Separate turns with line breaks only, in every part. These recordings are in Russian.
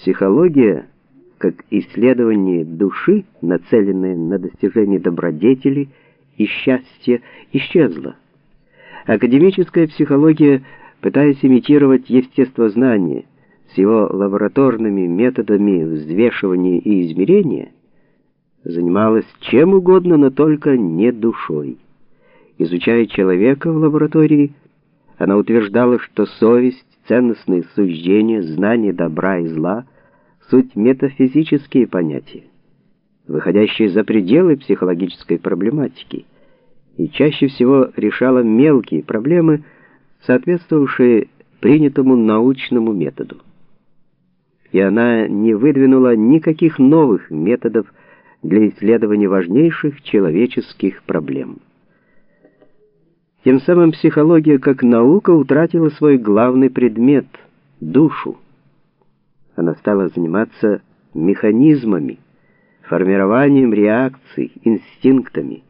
Психология, как исследование души, нацеленное на достижение добродетели и счастья, исчезла. Академическая психология, пытаясь имитировать естествознание с его лабораторными методами взвешивания и измерения, занималась чем угодно, но только не душой. Изучая человека в лаборатории, она утверждала, что совесть, ценностные суждения, знание добра и зла — суть метафизические понятия, выходящие за пределы психологической проблематики, и чаще всего решала мелкие проблемы, соответствовавшие принятому научному методу. И она не выдвинула никаких новых методов для исследования важнейших человеческих проблем. Тем самым психология как наука утратила свой главный предмет — душу. Она стала заниматься механизмами, формированием реакций, инстинктами,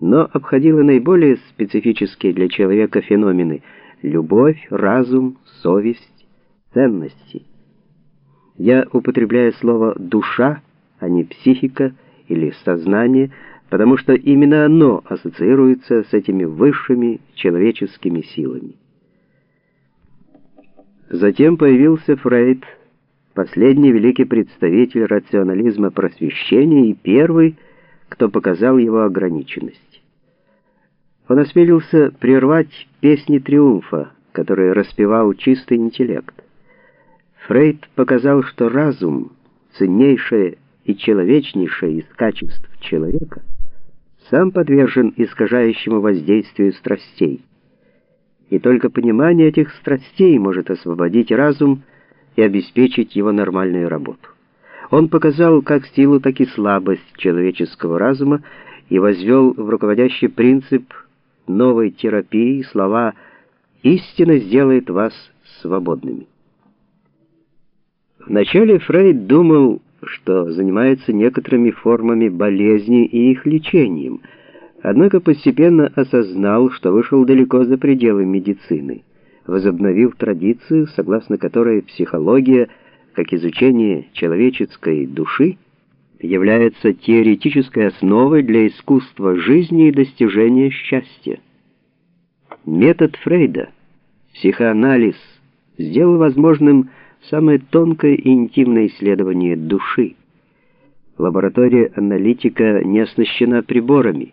но обходила наиболее специфические для человека феномены — любовь, разум, совесть, ценности. Я употребляю слово «душа», а не «психика» или «сознание», потому что именно оно ассоциируется с этими высшими человеческими силами. Затем появился Фрейд, последний великий представитель рационализма просвещения и первый, кто показал его ограниченность. Он осмелился прервать песни триумфа, которые распевал чистый интеллект. Фрейд показал, что разум, ценнейшее и человечнейшее из качеств человека, сам подвержен искажающему воздействию страстей. И только понимание этих страстей может освободить разум и обеспечить его нормальную работу. Он показал как силу, так и слабость человеческого разума и возвел в руководящий принцип новой терапии слова «истина сделает вас свободными». Вначале Фрейд думал, что занимается некоторыми формами болезни и их лечением, однако постепенно осознал, что вышел далеко за пределы медицины, возобновив традицию, согласно которой психология, как изучение человеческой души, является теоретической основой для искусства жизни и достижения счастья. Метод Фрейда, психоанализ, сделал возможным самое тонкое и интимное исследование души. Лаборатория аналитика не оснащена приборами.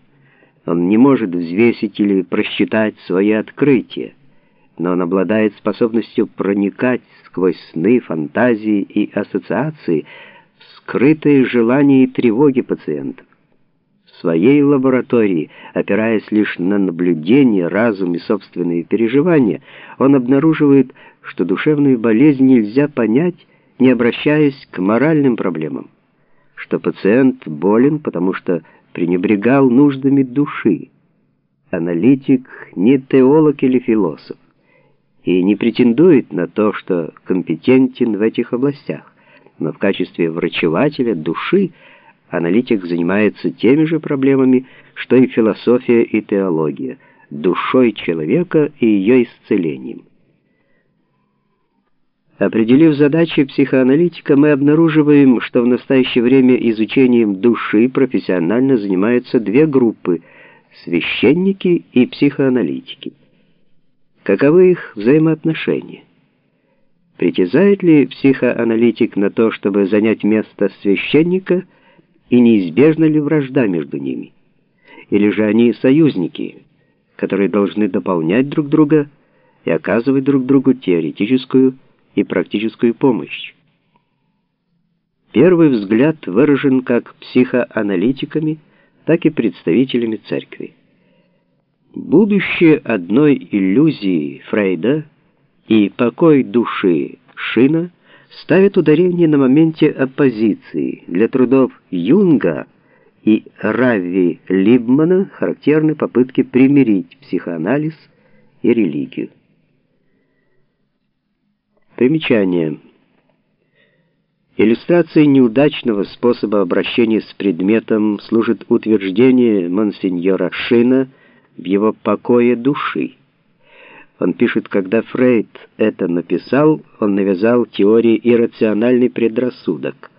Он не может взвесить или просчитать свои открытия, но он обладает способностью проникать сквозь сны, фантазии и ассоциации в скрытые желания и тревоги пациентов. В своей лаборатории, опираясь лишь на наблюдение, разум и собственные переживания, он обнаруживает что душевную болезнь нельзя понять, не обращаясь к моральным проблемам, что пациент болен, потому что пренебрегал нуждами души. Аналитик не теолог или философ и не претендует на то, что компетентен в этих областях, но в качестве врачевателя души аналитик занимается теми же проблемами, что и философия и теология, душой человека и ее исцелением. Определив задачи психоаналитика, мы обнаруживаем, что в настоящее время изучением души профессионально занимаются две группы – священники и психоаналитики. Каковы их взаимоотношения? Притязает ли психоаналитик на то, чтобы занять место священника, и неизбежна ли вражда между ними? Или же они союзники, которые должны дополнять друг друга и оказывать друг другу теоретическую и практическую помощь. Первый взгляд выражен как психоаналитиками, так и представителями церкви. Будущее одной иллюзии Фрейда и покой души Шина ставит ударение на моменте оппозиции. Для трудов Юнга и Рави Либмана характерны попытки примирить психоанализ и религию. Примечание. Иллюстрацией неудачного способа обращения с предметом служит утверждение монсеньора Шина в его покое души. Он пишет, когда Фрейд это написал, он навязал теории иррациональный предрассудок.